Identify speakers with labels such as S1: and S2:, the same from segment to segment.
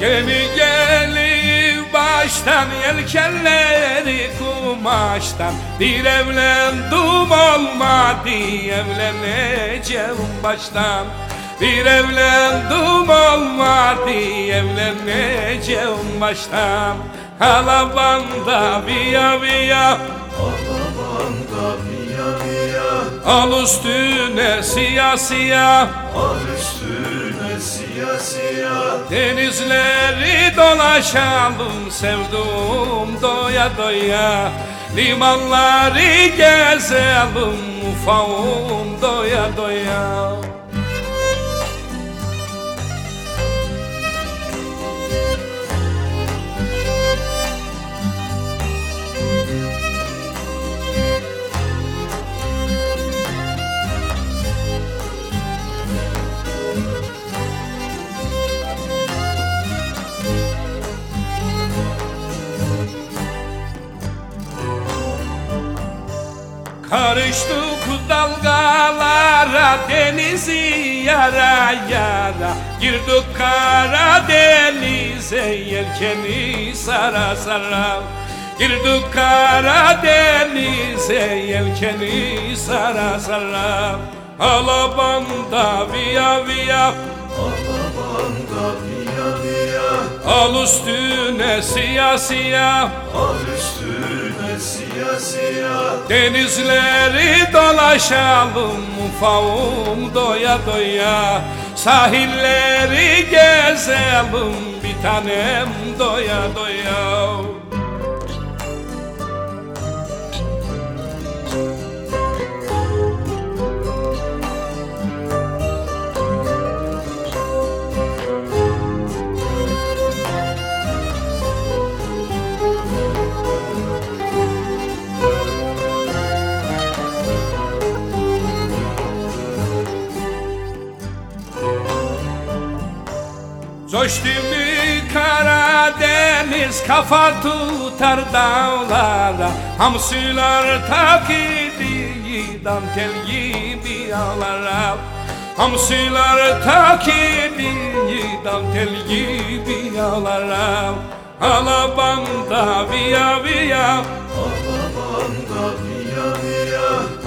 S1: Gemi gelip baştan Yelkenleri kumaştan. Bir evlendim olmadı Evleneceğim baştan. Bir evlendim olmadı Evleneceğim baştan.
S2: Halabanda biya biya
S1: Al üstüne siyah siyah.
S2: Al üstüne siyah siyah.
S1: Denizleri dolaşalım sevduğum doya doya. Limanları gezelim ufağım doya doya Karıştık dalgalara denizi yara yara. Girdik Karadeniz'e yelkeni sara sara. Girdik Karadeniz'e yelkeni sara sara. Alabanda viya viya
S2: Alabanda viya
S1: Al üstüne siyah siyah.
S2: Al üstüne siyah siyah.
S1: Denizleri dolaşalım ufağım doya doya. Sahilleri gezelim bir tanem doya doya Coştu mu Karadeniz kafa tutar dağlara. Hamsiler takidi dantel gibi ağlara. Hamsiler takidi dantel gibi ağlara. Alabanda viya viya
S2: Alabanda viya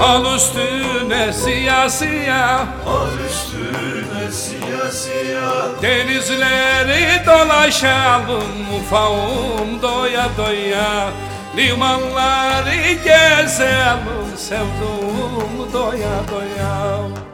S2: viya
S1: Al üstüne siyah siyah.
S2: Al üstüne siyah siyah.
S1: Denizleri dolaşalım ufağım doya doya. Limanları gezelim sevduğum doya doya